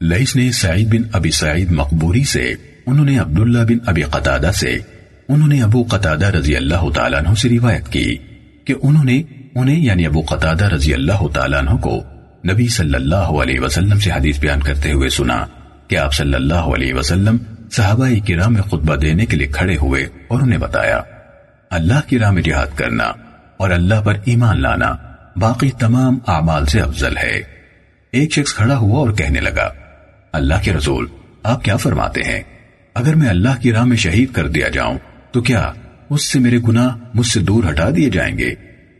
لئیس نے سعید بن ابی سعید مقبوری سے، انہوں نے عبداللہ بن ابی قتادہ سے، انہوں نے ابو قتادہ رضی اللہ تعالیٰ عنہ سے روایت کی کہ انہوں نے انہیں یعنی ابو قتادہ رضی اللہ تعالیٰ عنہ کو نبی صلی اللہ علیہ وسلم سے حدیث بیان کرتے ہوئے سنا کہ آپ صلی اللہ علیہ وسلم صحابہ کرام میں خطبہ دینے کے لیے کھڑے ہوئے اور انہیں بتایا، اللہ کی راہ میں جہاد کرنا اور اللہ پر ایمان لانا باقی تمام اعمال سے افضل ہے۔ ایک شخص کھڑا ہوا اور کہنے لگا اللہ کے رسول، آپ کیا فرماتے ہیں؟ اگر میں اللہ کی راہ میں شہید کر دیا جاؤں، تو کیا اس سے میرے گناہ مجھ سے دور ہٹا دیے جائیں گے؟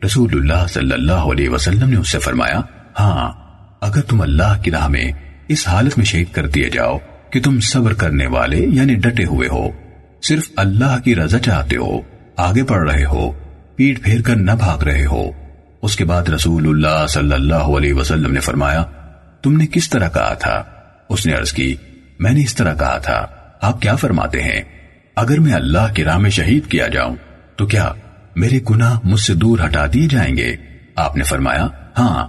رسول اللہ صلی اللہ علیہ وسلم نے اس سے فرمایا ہاں اگر تم اللہ کی راہ میں اس حالت میں شہید کر دیے جاؤ کہ تم صبر کرنے والے یعنی ڈٹے ہوئے ہو، صرف اللہ کی رضا چاہتے ہو، آگے بڑھ رہے ہو، پیٹ پھیر کر نہ بھاگ رہے ہو۔ اس کے بعد رسول اللہ صلی اللہ علیہ وسلم نے فرمایا، تم نے کس طرح کہا تھا؟ اس نے عرض کی، میں نے اس طرح کہا تھا، آپ کیا فرماتے ہیں؟ اگر میں اللہ کی راہ میں شہید کیا جاؤں، تو کیا میرے گناہ مجھ سے دور ہٹا دیے جائیں گے؟ آپ نے فرمایا ہاں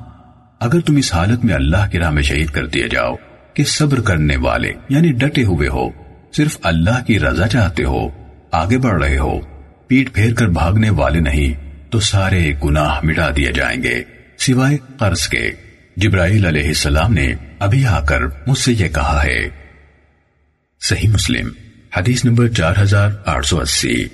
اگر تم اس حالت میں اللہ کی راہ میں شہید کر دیے جاؤ کہ صبر کرنے والے یعنی ڈٹے ہوئے ہو، صرف اللہ کی رضا چاہتے ہو، آگے بڑھ رہے ہو، پیٹ پھیر کر بھاگنے والے نہیں، تو سارے گناہ مٹا دیے جائیں گے، سوائے قرض کے۔ جبرائیل علیہ السلام نے ابھی آ کر مجھ سے یہ کہا ہے۔ صحیح مسلم، حدیث نمبر چار ہزار آٹھ سو اسی۔